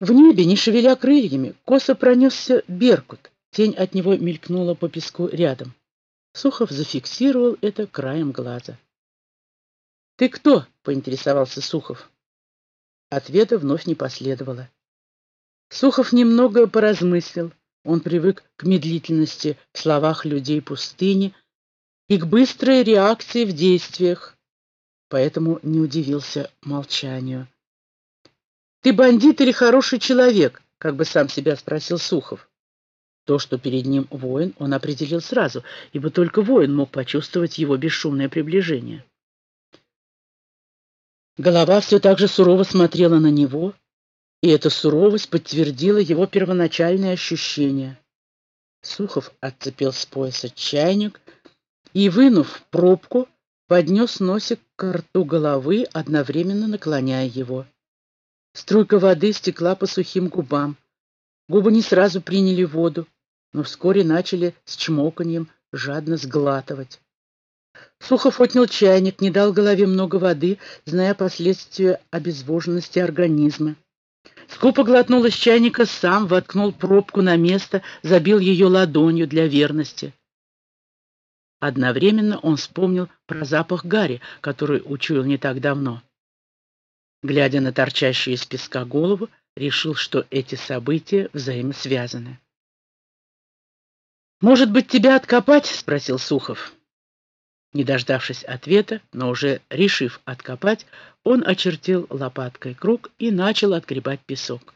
В небе, не шевеля крыльями, косо пронесся беркут. Тень от него мелькнула по песку рядом. Сухов зафиксировал это краем глаза. «Ты кто?» — поинтересовался Сухов. Ответа вновь не последовало. Сухов немного поразмыслил. Он привык к медлительности в словах людей пустыни и к быстрой реакции в действиях, поэтому не удивился молчанию. «Ты бандит или хороший человек?» — как бы сам себя спросил Сухов. То, что перед ним воин, он определил сразу, ибо только воин мог почувствовать его бесшумное приближение. Голова все так же сурово смотрела на него, и эта суровость подтвердила его первоначальные ощущения. Сухов отцепил с пояса чайник и, вынув пробку, поднес носик к рту головы, одновременно наклоняя его. Струйка воды стекла по сухим губам. Губы не сразу приняли воду, но вскоре начали с чмоканьем жадно сглатывать. Сухов отнял чайник, не дал голове много воды, зная последствия обезвоженности организма. Скупо глотнул из чайника сам, воткнул пробку на место, забил ее ладонью для верности. Одновременно он вспомнил про запах гари, который учуял не так давно. Глядя на торчащую из песка голову, решил, что эти события взаимосвязаны. «Может быть, тебя откопать?» — спросил Сухов. Не дождавшись ответа, но уже решив откопать, он очертил лопаткой круг и начал отгребать песок.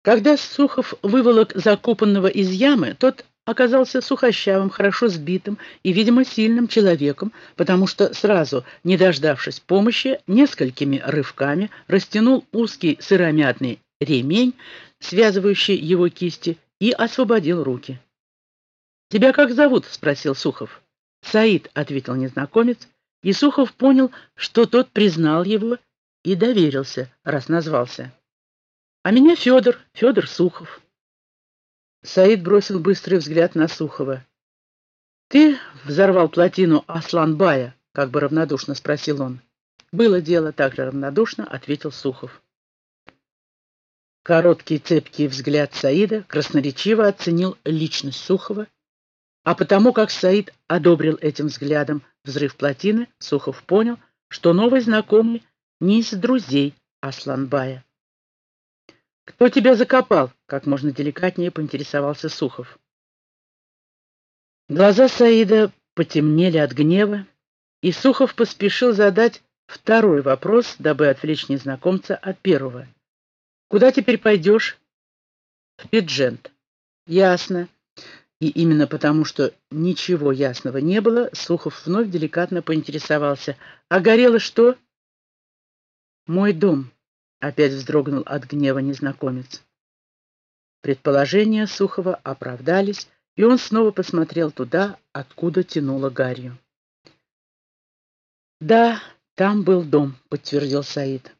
Когда Сухов выволок закопанного из ямы, тот оказался сухощавым, хорошо сбитым и, видимо, сильным человеком, потому что сразу, не дождавшись помощи, несколькими рывками растянул узкий сыромятный ремень, связывающий его кисти, и освободил руки. «Тебя как зовут?» — спросил Сухов. «Саид», — ответил незнакомец, и Сухов понял, что тот признал его и доверился, раз назвался. «А меня Федор, Федор Сухов». Саид бросил быстрый взгляд на Сухова. «Ты взорвал плотину Асланбая?» — как бы равнодушно спросил он. «Было дело», — также равнодушно ответил Сухов. Короткий цепкий взгляд Саида красноречиво оценил личность Сухова а потому как Саид одобрил этим взглядом взрыв плотины, Сухов понял, что новый знакомый не из друзей Асланбая. «Кто тебя закопал?» — как можно деликатнее поинтересовался Сухов. Глаза Саида потемнели от гнева, и Сухов поспешил задать второй вопрос, дабы отвлечь незнакомца от первого. «Куда теперь пойдешь?» «В Пиджент». «Ясно. И именно потому, что ничего ясного не было, Сухов вновь деликатно поинтересовался. «А горело что?» «Мой дом», — опять вздрогнул от гнева незнакомец. Предположения Сухова оправдались, и он снова посмотрел туда, откуда тянуло гарью. «Да, там был дом», — подтвердил Саид.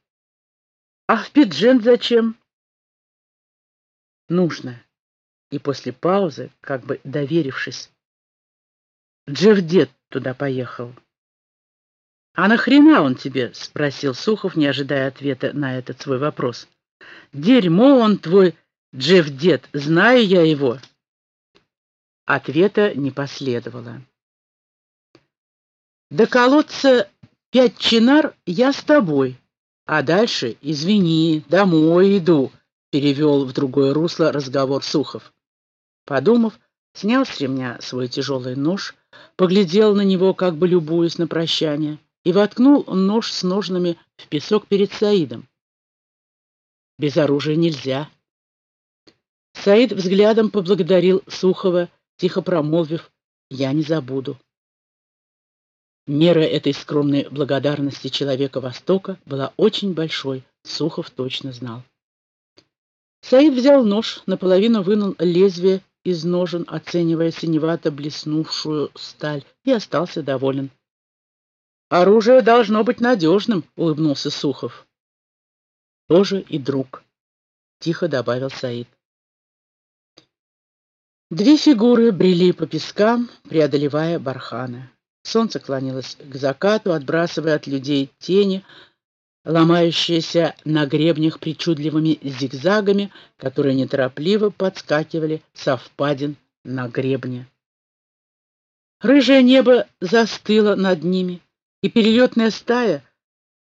«А в Пиджент зачем?» «Нужно и после паузы, как бы доверившись, Джефф дед туда поехал. «А нахрена он тебе?» — спросил Сухов, не ожидая ответа на этот свой вопрос. «Дерьмо он твой, Джефф дед, знаю я его». Ответа не последовало. «До колодца пять чинар я с тобой, а дальше, извини, домой иду», — перевел в другое русло разговор Сухов. Подумав, снял с ремня свой тяжелый нож, поглядел на него, как бы любуясь на прощание, и воткнул нож с ножнами в песок перед Саидом. Без оружия нельзя. Саид взглядом поблагодарил Сухова, тихо промолвив «Я не забуду». Мера этой скромной благодарности человека Востока была очень большой, Сухов точно знал. Саид взял нож, наполовину вынул лезвие из ножен, оценивая синевато блеснувшую сталь, и остался доволен. «Оружие должно быть надежным», — улыбнулся Сухов. «Тоже и друг», — тихо добавил Саид. Две фигуры брели по пескам, преодолевая барханы. Солнце клонилось к закату, отбрасывая от людей тени, ломающиеся на гребнях причудливыми зигзагами, которые неторопливо подскакивали со впадин на гребне. Рыжее небо застыло над ними, и перелетная стая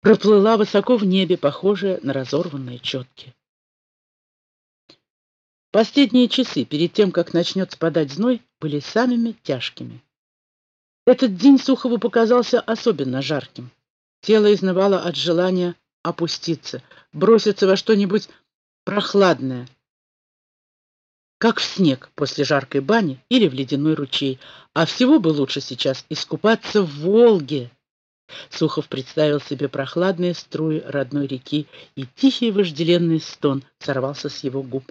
проплыла высоко в небе, похожая на разорванные четки. Последние часы, перед тем, как начнет спадать зной, были самыми тяжкими. Этот день Сухову показался особенно жарким. Тело изнывало от желания опуститься, броситься во что-нибудь прохладное, как в снег после жаркой бани или в ледяной ручей. А всего бы лучше сейчас искупаться в Волге. Сухов представил себе прохладные струи родной реки, и тихий вожделенный стон сорвался с его губ.